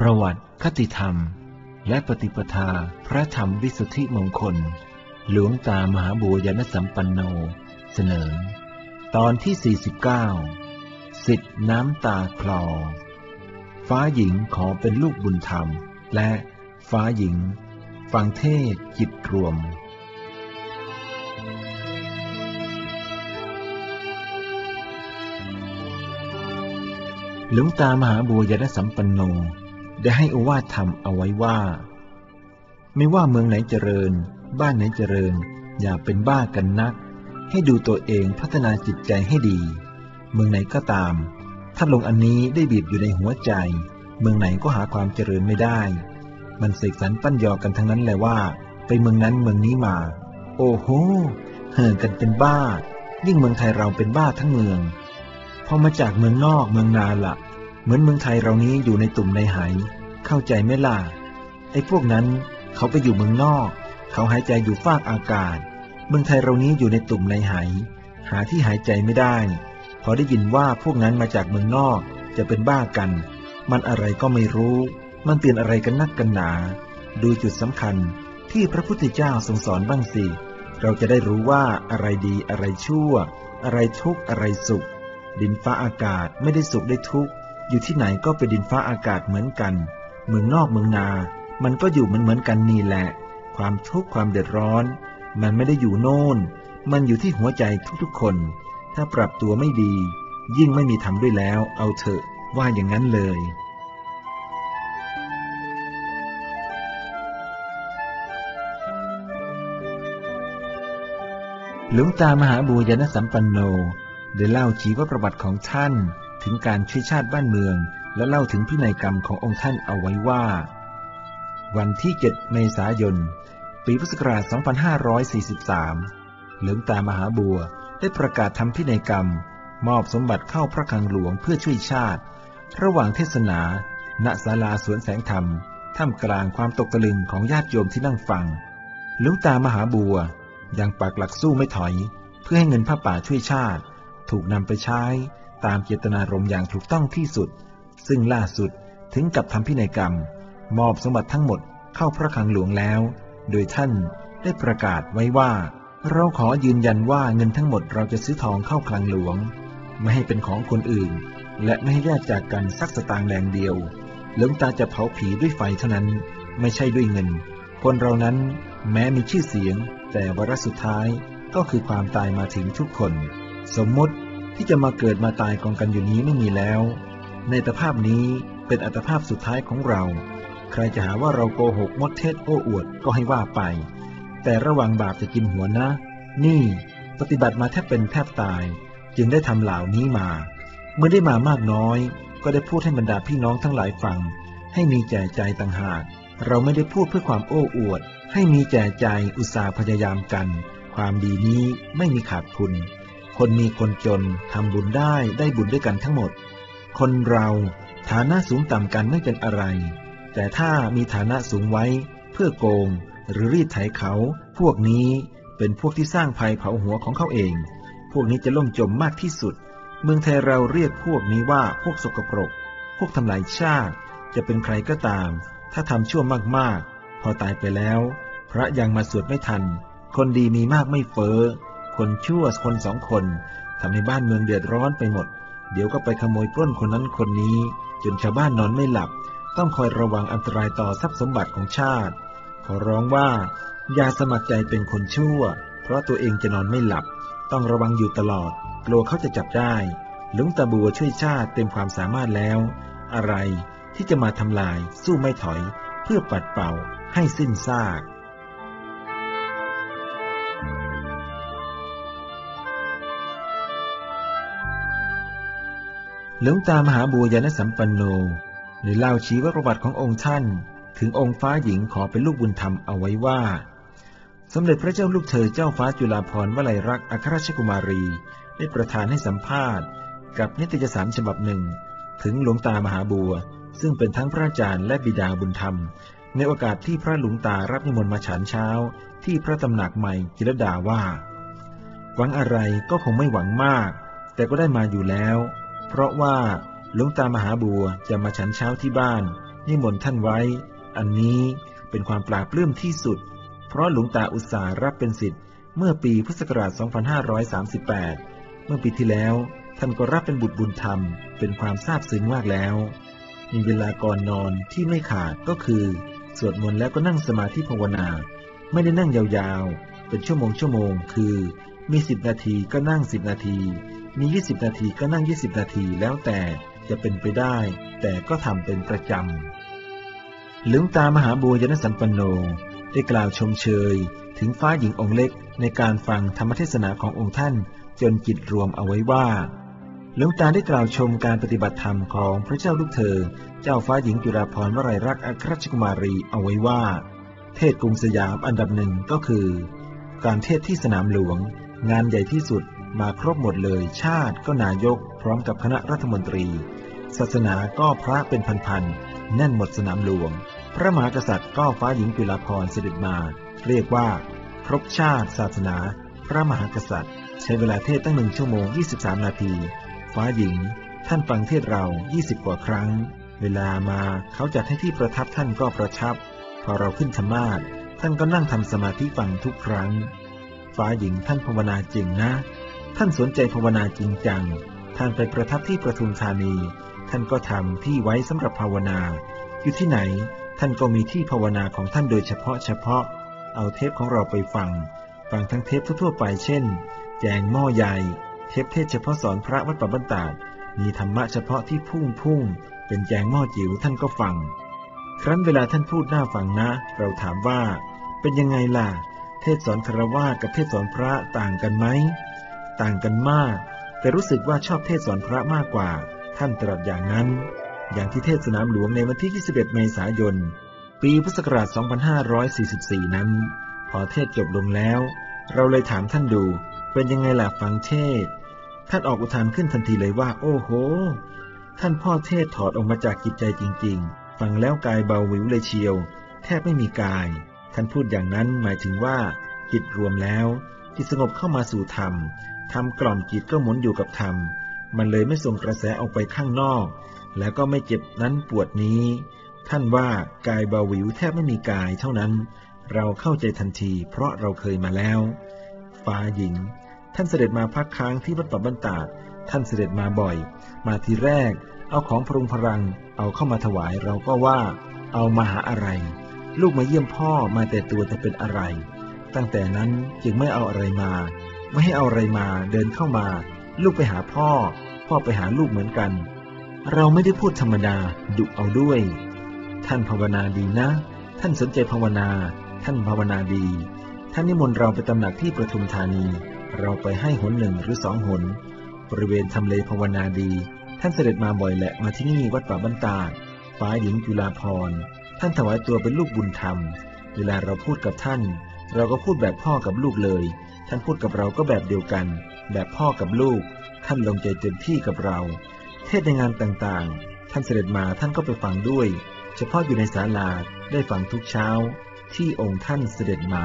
ประวัติคติธรรม และปฏิปทาพระธรรมวิสุทธิมงคล หลวงตามหาบัวยานสัมปันโน เสนอ ตอนที่ 49 สิทธิน้ำตาคลอ ฟ้าหญิงขอเป็นลูกบุญธรรม และฟ้าหญิง ฟังเทศจิตรวมหลวงตามหาบัวยานสัมปันโน ได้ให้อวาทธรรมเอาไว้ว่า ไม่ว่าเมืองไหนเจริญ บ้านไหนเจริญ อย่าเป็นบ้ากันนัก ให้ดูตัวเองพัฒนาจิตใจให้ดี เมืองไหนก็ตาม ถ้าลงอันนี้ได้บีบอยู่ในหัวใจ เมืองไหนก็หาความเจริญไม่ได้ มันเสกสรรปั้นยอกันทั้งนั้นแหละว่า ไปเมืองนั้นเมืองนี้มา โอ้โหเห่อกันเป็นบ้า ยิ่งเมืองไทยเราเป็นบ้าทั้งเมืองพอมาจากเมืองนอกเมืองนาละ่ะ เหมือนเมืองไทยเรานี้อยู่ในตุ่มในหายเข้าใจไหมล่ะไอ้พวกนั้นเขาไปอยู่เมืองนอก เขาหายใจอยู่ฟากอากาศ เมืองไทยเรานี้อยู่ในตุ่มในหายหาที่หายใจไม่ได้ พอได้ยินว่าพวกนั้นมาจากเมืองนอกจะเป็นบ้ากัน มันอะไรก็ไม่รู้ มันเตือนอะไรกันนักกันหนา ดูจุดสำคัญที่พระพุทธเจ้าทรงสอนบ้างสิ เราจะได้รู้ว่าอะไรดีอะไรชั่ว อะไรทุกข์อะไรสุข ดินฟ้าอากาศไม่ได้สุขได้ทุกข์ อยู่ที่ไหนก็เป็นดินฟ้าอากาศเหมือนกัน เมืองนอกเมืองนา มันก็อยู่เหมือนเหมือนกันนี่แหละ ความทุกข์ความเดือดร้อน มันไม่ได้อยู่โน่น มันอยู่ที่หัวใจทุกๆคน ถ้าปรับตัวไม่ดี ยิ่งไม่มีทำด้วยแล้ว เอาเถอะว่าอย่างนั้นเลยหลวงตามหาบูญนสัมปันโนได้เล่าชีวประวัติของท่าน ถึงการช่วยชาติบ้านเมือง และเล่าถึงพินัยกรรมขององค์ท่านเอาไว้ว่า วันที่ 7 เมษายน ปีพุทธศักราช 2543หลวงตามหาบัวได้ประกาศทำพินัยกรรม มอบสมบัติเข้าพระคลังหลวงเพื่อช่วยชาติ ระหว่างเทศนา ณศาลาสวนแสงธรรม ท่ามกลางความตกตะลึงของญาติโยมที่นั่งฟังหลวงตามหาบัวยังปักหลักสู้ไม่ถอย เพื่อให้เงินผ้าป่าช่วยชาติ ถูกนำไปใช้ ตามเจตนารมณ์อย่างถูกต้องที่สุด ซึ่งล่าสุดถึงกับทำพินัยกรรม มอบสมบัติทั้งหมดเข้าพระคลังหลวงแล้ว โดยท่านได้ประกาศไว้ว่า เราขอยืนยันว่าเงินทั้งหมดเราจะซื้อทองเข้าคลังหลวง ไม่ให้เป็นของคนอื่น และไม่ให้แยกจากกันสักสตางค์แดงเดียวหลวงตาจะเผาผีด้วยไฟเท่านั้น ไม่ใช่ด้วยเงิน คนเรานั้นแม้มีชื่อเสียง แต่วาระสุดท้ายก็คือความตายมาถึงทุกคน สมมติ ที่จะมาเกิดมาตายกองกันอยู่นี้ไม่มีแล้ว ในตภาพนี้เป็นอัตภาพสุดท้ายของเรา ใครจะหาว่าเราโกหกมดเท็จโอ้อวดก็ให้ว่าไป แต่ระวังบาปจะกินหัวนะ นี่ ปฏิบัติมาแทบเป็นแทบตาย จึงได้ทำเหล่านี้มา เมื่อได้มามากน้อย ก็ได้พูดให้บรรดาพี่น้องทั้งหลายฟัง ให้มีแจใจต่างหาก เราไม่ได้พูดเพื่อความโอ้อวด ให้มีแจใจอุตสาห์พยายามกัน ความดีนี้ไม่มีขาดทุน คนมีคนจนทำบุญได้ได้บุญด้วยกันทั้งหมด คนเราฐานะสูงต่ำกันไม่เป็นอะไร แต่ถ้ามีฐานะสูงไว้ เพื่อโกง หรือรีดไถเขา พวกนี้เป็นพวกที่สร้างภัยเผาหัวของเขาเอง พวกนี้จะล่มจมมากที่สุด เมืองไทยเราเรียกพวกนี้ว่าพวกสกปรก พวกทำลายชาติ จะเป็นใครก็ตาม ถ้าทำชั่วมากๆ พอตายไปแล้ว พระยังมาสวดไม่ทัน คนดีมีมากไม่เฟ้อ คนชั่วคนสองคนทำให้บ้านเมืองเดือดร้อนไปหมด เดี๋ยวก็ไปขโมยปล้นคนนั้นคนนี้ จนชาวบ้านนอนไม่หลับ ต้องคอยระวังอันตรายต่อทรัพย์สมบัติของชาติ ขอร้องว่า อย่าสมัครใจเป็นคนชั่ว เพราะตัวเองจะนอนไม่หลับ ต้องระวังอยู่ตลอด กลัวเขาจะจับได้หลวงตาบัวช่วยชาติเต็มความสามารถแล้ว อะไรที่จะมาทำลายสู้ไม่ถอย เพื่อปัดเป่าให้สิ้นซาก หลวงตามหาบัวยานสัมปันโนได้เล่าชีวประวัติขององค์ท่าน ถึงองค์ฟ้าหญิงขอเป็นลูกบุญธรรมเอาไว้ว่า สมเด็จพระเจ้าลูกเธอเจ้าฟ้าจุฬาภรณ์วลัยรักษ์อัครราชกุมารี ได้ประทานให้สัมภาษณ์ กับนิตยสารฉบับหนึ่ง ถึงหลวงตามหาบัว ซึ่งเป็นทั้งพระอาจารย์และบิดาบุญธรรม ในโอกาสที่พระหลวงตารับนิมนต์มาฉันเช้า ที่พระตำหนักใหม่จิรดาว่า หวังอะไรก็คงไม่หวังมาก แต่ก็ได้มาอยู่แล้ว ราะว่าหลวงตามหาบัวจะมาฉันเช้าที่บ้าน นิมนต์ท่านไว้ อันนี้เป็นความปราบปลื้มที่สุด เพราะหลวงตาอุตสารับเป็นสิทธิ์เมื่อปีพุทธศักราช 2538 เมื่อปีที่แล้ว ท่านก็รับเป็นบุตรบุญธรรม เป็นความซาบซึ้งมากแล้ว มีเวลาก่อนนอนที่ไม่ขาดก็คือ สวดมนต์แล้วก็นั่งสมาธิภาวนา ไม่ได้นั่งยาวๆ เป็นชั่วโมงชั่วโมง คือ มีสิบนาทีก็นั่งสิบนาที มียี่สิบนาทีก็นั่งยี่สิบนาทีแล้วแต่จะเป็นไปได้ แต่ก็ทำเป็นประจำหลวงตามหาบัวยนสัมปันโนได้กล่าวชมเชย ถึงฟ้าหญิงองค์เล็กในการฟังธรรมเทศนาขององค์ท่านจนจิตรวมเอาไว้ว่าหลวงตาได้กล่าวชมการปฏิบัติธรรมของพระเจ้าลูกเธอ เจ้าฟ้าหญิงจุฬาภรณ์วรัยรักอัครราชกุมารีเอาไว้ว่า เทศกรุงสยามอันดับหนึ่งก็คือ การเทศที่สนามหลวง งานใหญ่ที่สุดมาครบหมดเลย ชาติก็นายก พร้อมกับคณะรัฐมนตรี ศาสนาก็พระเป็นพันๆแน่นหมดสนามหลวง พระมหากษัตริย์ก็ฟ้าหญิงจุฬาภรณ์เสด็จมา เรียกว่า ครบชาติ ศาสนา พระมหากษัตริย์ ใช้เวลาเทศตั้งหนึ่งชั่วโมง 23 นาที ฟ้าหญิง ท่านฟังเทศเรา 20 กว่าครั้ง เวลามาเขาจัดให้ที่ประทับท่านก็ประทับ พอเราขึ้นธรรมาสท่านก็นั่งทำสมาธิฟังทุกครั้ง ฟ้าหญิงท่านภาวนาจริงนะ ท่านสนใจภาวนาจริงจัง ท่านไปประทับที่ประทุมธานี ท่านก็ทำที่ไว้สำหรับภาวนา อยู่ที่ไหน ท่านก็มีที่ภาวนาของท่านโดยเฉพาะเฉพาะ เอาเทปของเราไปฟัง ฟังทั้งเทปทั่วๆไปเช่น แจงหม้อใหญ่ เทปเทศเฉพาะสอนพระวัดป่าบ้านตาดมีธรรมะเฉพาะที่พุ่งพุ่ง เป็นแจงหม้อจิ๋วท่านก็ฟัง ครั้นเวลาท่านพูดหน้าฟังนะ เราถามว่า เป็นยังไงล่ะ เทศสอนคารวะกับเทศสอนพระต่างกันไหม ต่างกันมาก แต่รู้สึกว่าชอบเทศสอนพระมากกว่า ท่านตรัสอย่างนั้น อย่างที่เทศสนามหลวงในวันที่ 21 เมษายน ปีพุทธศักราช 2544 นั้น พอเทศจบลงแล้ว เราเลยถามท่านดู เป็นยังไงล่ะฟังเทศ ท่านออกอุทานขึ้นทันทีเลยว่า โอ้โห ท่านพ่อเทศถอดออกมาจากจิตใจจริง ๆ ฟังแล้วกายเบาหวิวเลยเชียว แทบไม่มีกาย ท่านพูดอย่างนั้นหมายถึงว่าจิตรวมแล้วจิตสงบเข้ามาสู่ธรรมธรรมกล่อมจิตก็หมุนอยู่กับธรรม มันเลยไม่ส่งกระแสออกไปข้างนอก แล้วก็ไม่เจ็บนั้นปวดนี้ ท่านว่ากายเบาหวิวแทบไม่มีกายเท่านั้น เราเข้าใจทันที เพราะเราเคยมาแล้ว ฟ้าหญิง ท่านเสด็จมาพักค้างที่วัดป่าบ้านตาดท่านเสด็จมาบ่อย มาทีแรก เอาของพรุงพรัง เอาเข้ามาถวายเราก็ว่า เอามาหาอะไร ลูกมาเยี่ยมพ่อมาแต่ตัวจะเป็นอะไร ตั้งแต่นั้นจึงไม่เอาอะไรมา ไม่ให้เอาอะไรมาเดินเข้ามา ลูกไปหาพ่อ พ่อไปหาลูกเหมือนกัน เราไม่ได้พูดธรรมดาดุเอาด้วย ท่านภาวนาดีนะ ท่านสนใจภาวนา ท่านภาวนาดี ท่านนิมนต์เราไปตำหนักที่ประทุมธานี เราไปให้หนหนึ่งหรือสองหน บริเวณทำเลภาวนาดี ท่านเสด็จมาบ่อยแหละมาที่นี่วัดป่าบ้านตาดฟ้าหญิงจุฬาภร ท่านถวายตัวเป็นลูกบุญธรรม เวลาเราพูดกับท่าน เราก็พูดแบบพ่อกับลูกเลย ท่านพูดกับเราก็แบบเดียวกัน แบบพ่อกับลูก ท่านลงใจเต็มที่กับเรา เทศในงานต่างๆ ท่านเสด็จมาท่านก็ไปฟังด้วย เฉพาะอยู่ในศาลาได้ฟังทุกเช้า ที่องค์ท่านเสด็จมา